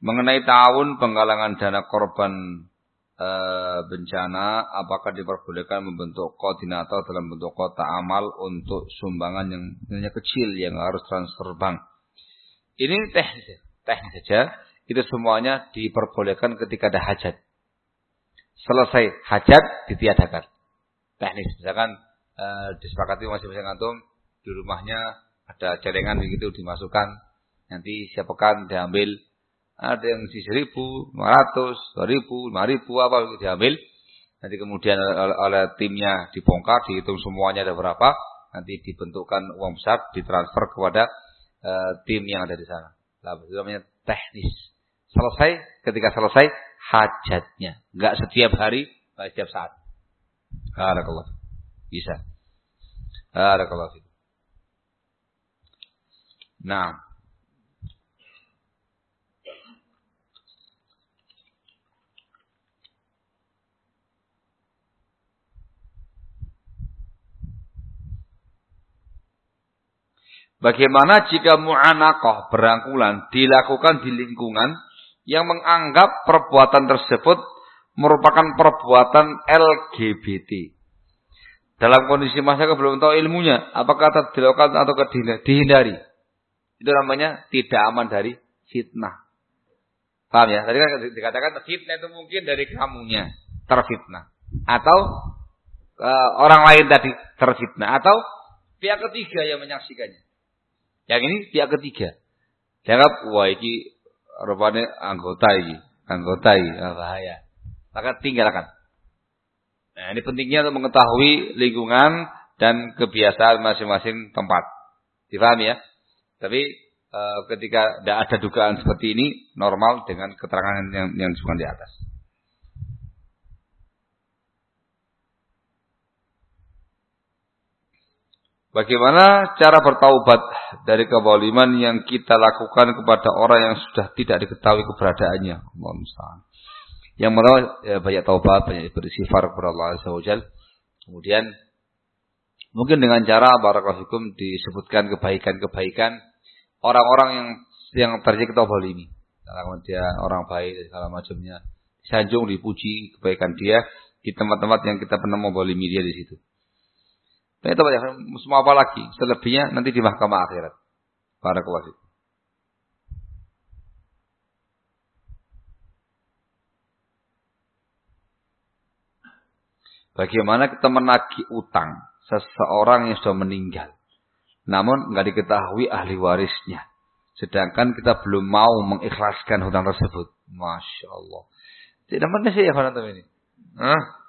Mengenai tahun penggalangan dana korban e, bencana, apakah diperbolehkan membentuk koordinator dalam bentuk kota amal untuk sumbangan yang hanya kecil yang harus transfer bank? Ini teknis, teknis saja. Itu semuanya diperbolehkan ketika ada hajat. Selesai hajat ditiadakan. Teknis, misalkan e, disepakati masing-masing antum di rumahnya ada jaringan begitu dimasukkan. Nanti siapa pekan diambil ada yang di seribu, lima ratus, dua ribu, lima ribu, apa diambil. Nanti kemudian oleh, oleh timnya dibongkar, dihitung semuanya ada berapa. Nanti dibentukkan uang besar, ditransfer kepada uh, tim yang ada di sana. Itu namanya teknis. Selesai, ketika selesai, hajatnya. Enggak setiap hari, enggak setiap saat. Barakallah. Bisa. Barakallah. Nah. Bagaimana jika mu'anaqah berangkulan dilakukan di lingkungan yang menganggap perbuatan tersebut merupakan perbuatan LGBT. Dalam kondisi masyarakat belum tahu ilmunya, apakah dilakukan atau dihindari. Itu namanya tidak aman dari fitnah. Paham ya? Tadi kan dikatakan fitnah itu mungkin dari kamunya terfitnah. Atau uh, orang lain tadi terfitnah. Atau pihak ketiga yang menyaksikannya. Yang ini pihak ketiga. Jangan wah ini rupanya anggota ini, anggota ini ah, bahaya. Maka tinggalkan. Nah, ini pentingnya untuk mengetahui lingkungan dan kebiasaan masing-masing tempat. Difahami ya? Tapi e, ketika tidak ada dugaan seperti ini, normal dengan keterangan yang, yang disebutkan di atas. Bagaimana cara bertaubat dari keboliman yang kita lakukan kepada orang yang sudah tidak diketahui keberadaannya? Yang pertama ya, banyak taubat, banyak bersifar kepada Allah Azza Kemudian mungkin dengan cara barakatuh disebutkan kebaikan-kebaikan orang-orang yang yang terjadi kebolimi. Kalau dia orang baik segala macamnya, sanjung dipuji kebaikan dia di tempat-tempat yang kita pernah membolimi dia di situ. Nah, itu banyak. Semua apa lagi? Selebihnya nanti di mahkamah akhirat. Para kuasit. Bagaimana kita menagih utang seseorang yang sudah meninggal. Namun nggak diketahui ahli warisnya. Sedangkan kita belum mau mengikhlaskan hutang tersebut. Masya Allah. Tidak mana sih ya ini? Hah?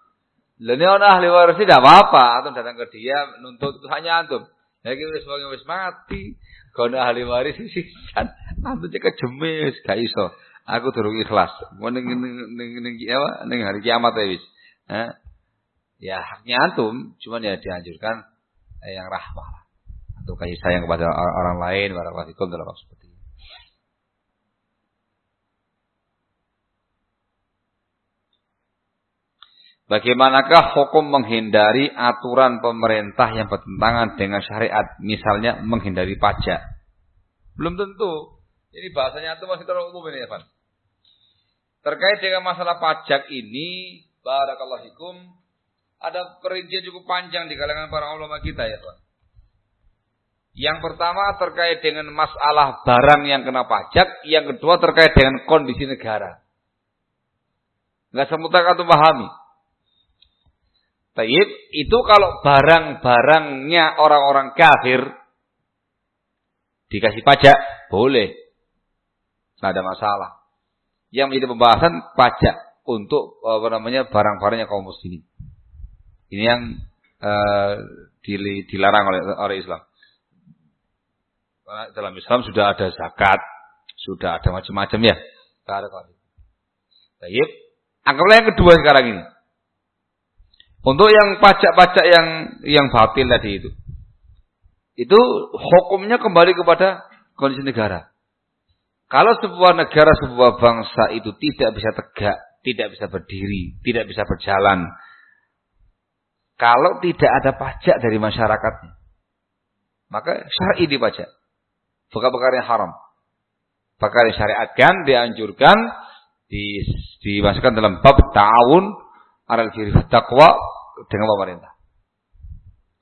Ini orang ahli waris tidak apa-apa, antum datang ke dia nuntut hanya antum. Ya kita sebagai wis mati, kalau ahli waris sisan, antum cek kejemis, gak iso. Aku turun ikhlas. Ning ning ning ning hari kiamat ya wis. Ya haknya antum, cuman ya dianjurkan eh, yang rahmah. Antum kasih sayang kepada orang lain, warahmatullahi wabarakatuh. Bagaimanakah hukum menghindari aturan pemerintah yang bertentangan dengan syariat? Misalnya menghindari pajak. Belum tentu. Ini bahasanya itu masih terlalu umum ini, Evan. Terkait dengan masalah pajak ini, barakallahu fikum, ada perincian cukup panjang di kalangan para ulama kita ya, Pak. Yang pertama terkait dengan masalah barang yang kena pajak, yang kedua terkait dengan kondisi negara. Enggak semudah kata pahami. Taib itu kalau barang-barangnya orang-orang kafir dikasih pajak boleh, tidak ada masalah. Yang menjadi pembahasan pajak untuk apa namanya barang-barangnya kaum muslimin. Ini yang uh, dilarang oleh oleh Islam. Dalam Islam sudah ada zakat, sudah ada macam-macam ya. Taib. Anggaplah yang kedua sekarang ini. Untuk yang pajak-pajak yang yang batil tadi itu. Itu hukumnya kembali kepada kondisi negara. Kalau sebuah negara, sebuah bangsa itu tidak bisa tegak, tidak bisa berdiri, tidak bisa berjalan. Kalau tidak ada pajak dari masyarakatnya. Maka syar'i dipajak. Bukan perkara yang haram. Perkara disyariatkan, dianjurkan, di, dimasukkan dalam bab ta'awun alal birri taqwa dengan pemerintah.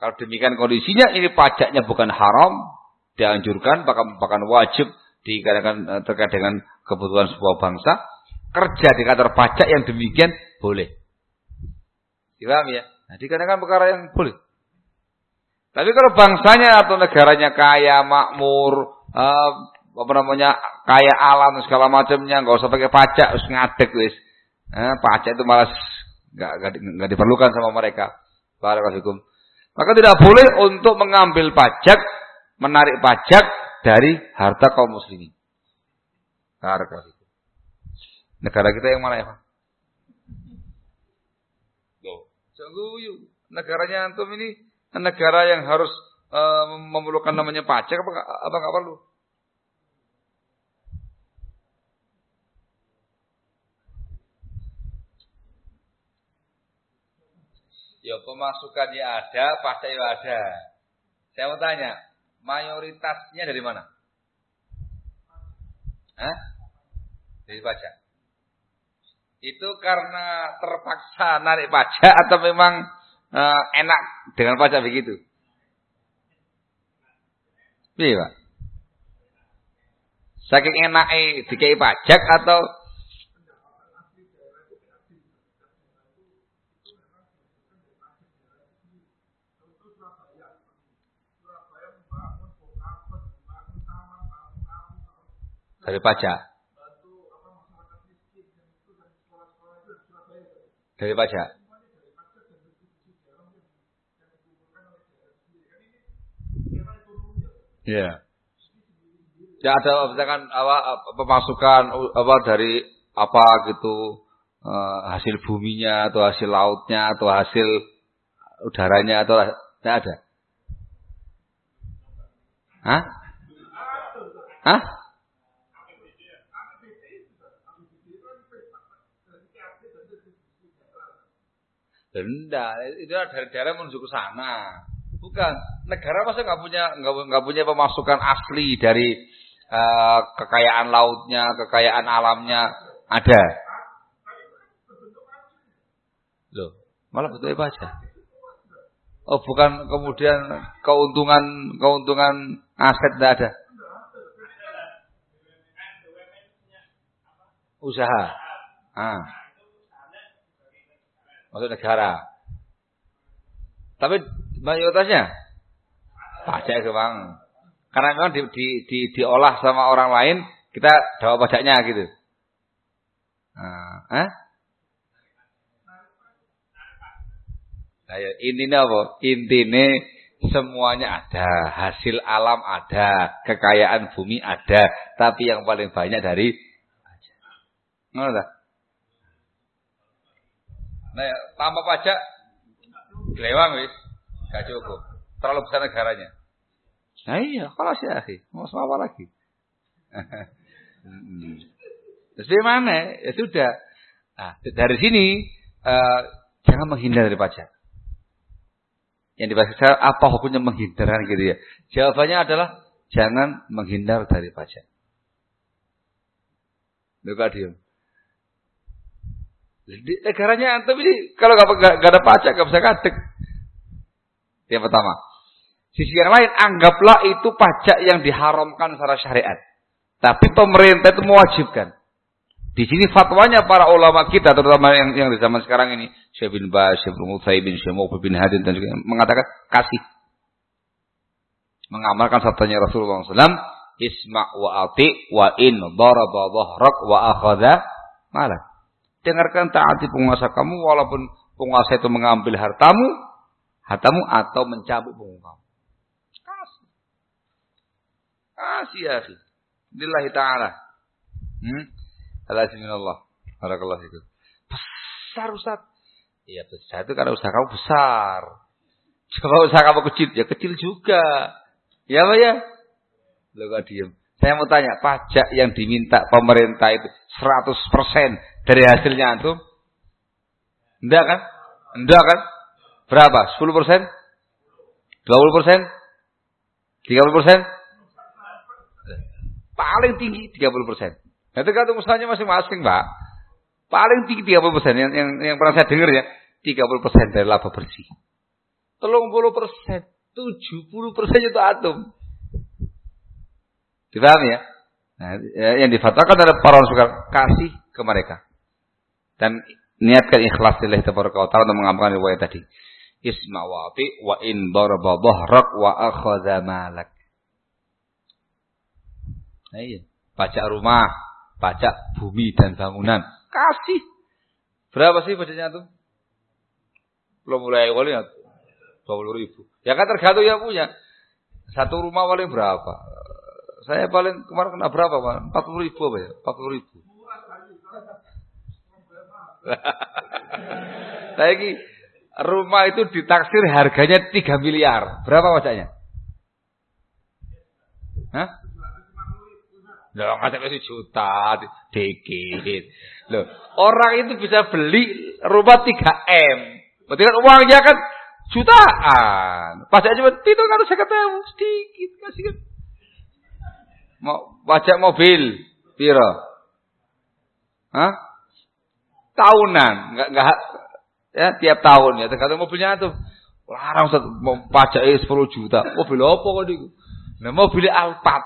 Kalau demikian kondisinya ini pajaknya bukan haram, dianjurkan bahkan bahkan wajib dikarenakan eh, terkait dengan kebutuhan sebuah bangsa, kerja di kantor pajak yang demikian boleh. Paham ya? Nah, dikarenakan perkara yang boleh. Tapi kalau bangsanya atau negaranya kaya, makmur, uh, apa namanya kaya alam segala macamnya, nggak usah pakai pajak, harus ngadek wis. Eh, pajak itu malas nggak nggak diperlukan sama mereka. Barakallahu Maka tidak boleh untuk mengambil pajak, menarik pajak dari harta kaum muslimin. Negara kita yang mana ya, Pak? Negaranya antum ini negara yang harus uh, memerlukan namanya pajak apa apa nggak perlu? Ya pemasukannya ada, pajaknya ada. Saya mau tanya, mayoritasnya dari mana? Hah? Dari pajak. Itu karena terpaksa narik pajak atau memang uh, enak dengan pajak begitu? Iya, Pak. Saking enaknya dikai pajak atau dari pajak. Dari pajak. Ya. Ya ada misalkan apa pemasukan apa dari apa gitu uh, hasil buminya atau hasil lautnya atau hasil udaranya atau tidak ada. Hah? Hah? Denda itu dari daerah menuju ke sana. Bukan negara masa nggak punya nggak punya pemasukan asli dari uh, kekayaan lautnya, kekayaan alamnya ada. Loh, malah betul aja. Oh, bukan kemudian keuntungan keuntungan aset tidak ada. Usaha. Ah masuk negara. Tapi mayoritasnya pajak bang. Karena memang di, di, di, diolah sama orang lain, kita dapat pajaknya gitu. Nah, eh? Nah, ya, intinya apa? Intinya semuanya ada, hasil alam ada, kekayaan bumi ada, tapi yang paling banyak dari Ngerti Nah, tanpa pajak lewat wis, gak cukup. Terlalu besar negaranya. Nah iya, kalau sih akhi, mau apa lagi? Terus mana? Ya sudah. Nah, dari sini uh, jangan menghindar dari pajak. Yang dibaca apa hukumnya menghindar gitu ya? Jawabannya adalah jangan menghindar dari pajak. Luka diem. Negaranya antum ini kalau nggak ada pajak nggak bisa kadek. Yang pertama. Sisi yang lain, anggaplah itu pajak yang diharamkan secara syariat. Tapi pemerintah itu mewajibkan. Di sini fatwanya para ulama kita, terutama yang, yang di zaman sekarang ini, Syekh bin Bas, Syekh bin bin Syekh bin Hadin, dan juga mengatakan kasih. Mengamalkan sabdanya Rasulullah SAW, Isma' wa ati wa in daraba dhahrak wa akhadha malak. Dengarkan taati penguasa kamu walaupun penguasa itu mengambil hartamu, hartamu atau mencabut punggung kamu. Kasih. Kasih ya akhi. Lillahi ta'ala. Hmm? Allah. Barakallahu itu. Besar Ustaz. Iya besar itu karena usaha kamu besar. Coba usaha kamu kecil, ya kecil juga. Ya Pak ya? Lo gak diem. Saya mau tanya, pajak yang diminta pemerintah itu 100% dari hasilnya antum? Enggak kan? Enggak kan? Berapa? 10 persen? 20 persen? 30 persen? Paling tinggi 30 persen. Nah, tergantung usahanya masing-masing, Pak. Paling tinggi 30 persen. Yang, yang, yang pernah saya dengar ya, 30 persen dari laba bersih. 30 persen. 70 persen itu atom. Dipahami ya? Nah, yang difatwakan adalah para ulama kasih ke mereka. Dan niatkan ikhlas lillahi tabaraka wa ta'ala untuk mengamalkan riwayat tadi. Isma wa wa in daraba dhahrak wa akhadha malak. Nah, iya. Pajak rumah, pajak bumi dan bangunan. Kasih. Berapa sih pajaknya tuh? Belum mulai kali ya. 20 ribu. Ya kan tergantung yang punya. Satu rumah paling berapa? Saya paling kemarin kena berapa Pak? 40 ribu apa ya? 40 ribu. Saya ini rumah itu ditaksir harganya 3 miliar. Berapa pajaknya? Hah? Loh, nggak sampai juta, dikit. Loh, orang itu bisa beli rumah 3 M. Berarti kan uangnya kan jutaan. Pajak cuma itu kan saya ketemu sedikit kasih kan. Pajak mobil, piro? Hah? Tahunan, enggak enggak ya tiap tahun ya tergantung mobilnya tuh. Larang Ustaz pajak 10 juta. Mobil apa kok niku? Nah, mobil Alphard.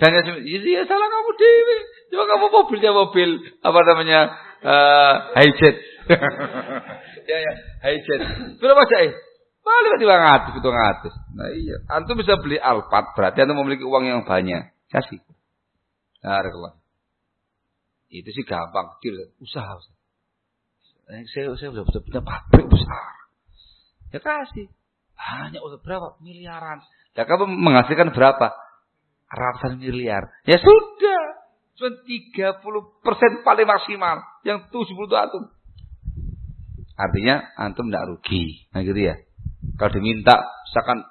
Dan ya, ya salah kamu dewi. Coba kamu mobilnya mobil apa namanya? Uh, hijet. ya ya, hijet. Berapa pajak? Paling tiga ngatus, itu ngatus. Nah iya, antum bisa beli Alphard berarti antum memiliki uang yang banyak. Kasih. Nah, Itu sih gampang, kecil, usaha. Eh, saya saya sudah punya pabrik besar. Ya kasih. Hanya udah berapa? Miliaran. Ya kamu menghasilkan berapa? Ratusan miliar. Ya sudah. Cuma 30 persen paling maksimal. Yang 70 itu antum. Artinya antum tidak rugi. Nah gitu ya. Kalau diminta, misalkan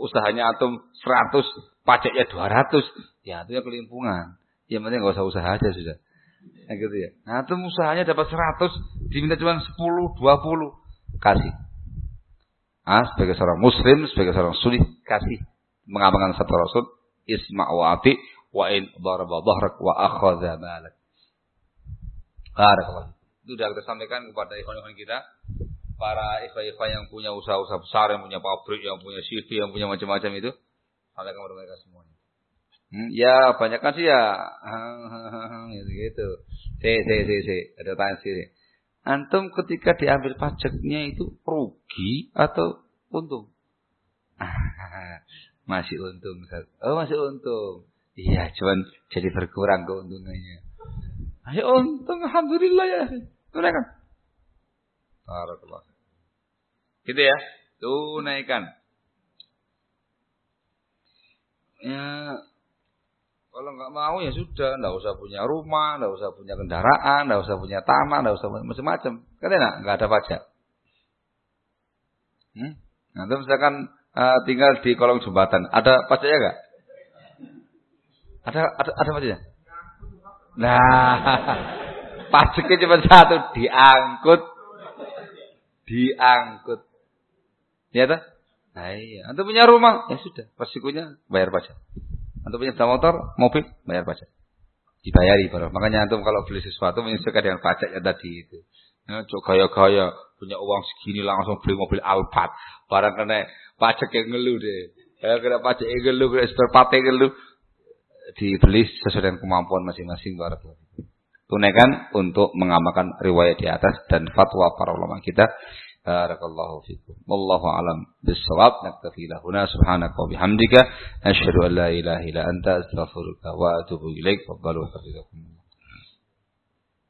usahanya antum 100, pajaknya 200, ya itu ya kelimpungan. Yang penting nggak usah usaha aja sudah. Nah gitu ya. Nah antum usahanya dapat 100, diminta cuma 10, 20, kasih. Ah, sebagai seorang muslim, sebagai seorang sulit, kasih. Mengamalkan satu rasul, isma' wa ati, wa in daraba dhahrak wa akhadha malak. Barakallah. Itu sudah kita sampaikan kepada ikhwan-ikhwan kita para ikhwan-ikhwan yang punya usaha-usaha besar, yang punya pabrik, yang punya CV, yang punya macam-macam itu, sampaikan kepada mereka semuanya. Hmm, ya, banyak kan sih ya, gitu gitu. Si, si, si, si, ada tanya sih. Antum ketika diambil pajaknya itu rugi atau untung? masih untung, Oh, masih untung. Iya, cuman jadi berkurang keuntungannya. Ayo untung, alhamdulillah ya. Tunaikan. Barakallah. Gitu ya. Tunaikan. Ya, kalau nggak mau ya sudah, nggak usah punya rumah, nggak usah punya kendaraan, nggak usah punya tanah, nggak usah macam-macam. Kan enak, nggak ada pajak. Hmm? Nanti misalkan uh, tinggal di kolong jembatan, ada pajaknya nggak? Ada ada ada pajaknya? Nah, pajaknya cuma satu, diangkut diangkut. Ya? Nah, iya. Antum punya rumah, ya sudah, resikonya bayar pajak. Antum punya sepeda motor, mobil, bayar pajak. Dibayari baru. Makanya antum kalau beli sesuatu menyesuaikan dengan pajak yang tadi itu. Ya, cok gaya-gaya punya uang segini langsung beli mobil Alphard. Barang kena pajak yang ngeluh deh. Ya, kena pajak yang ngeluh, kena spare yang ngeluh. Dibeli sesuai dengan kemampuan masing-masing barakallahu tunaikan untuk mengamalkan riwayat di atas dan fatwa para ulama kita. Barakallahu fikum. Wallahu alam bisawab. Naktafi lahuna subhanaka wa bihamdika. Asyhadu an la ilaha illa anta astaghfiruka wa atubu ilaik. Faddalu hafizakum.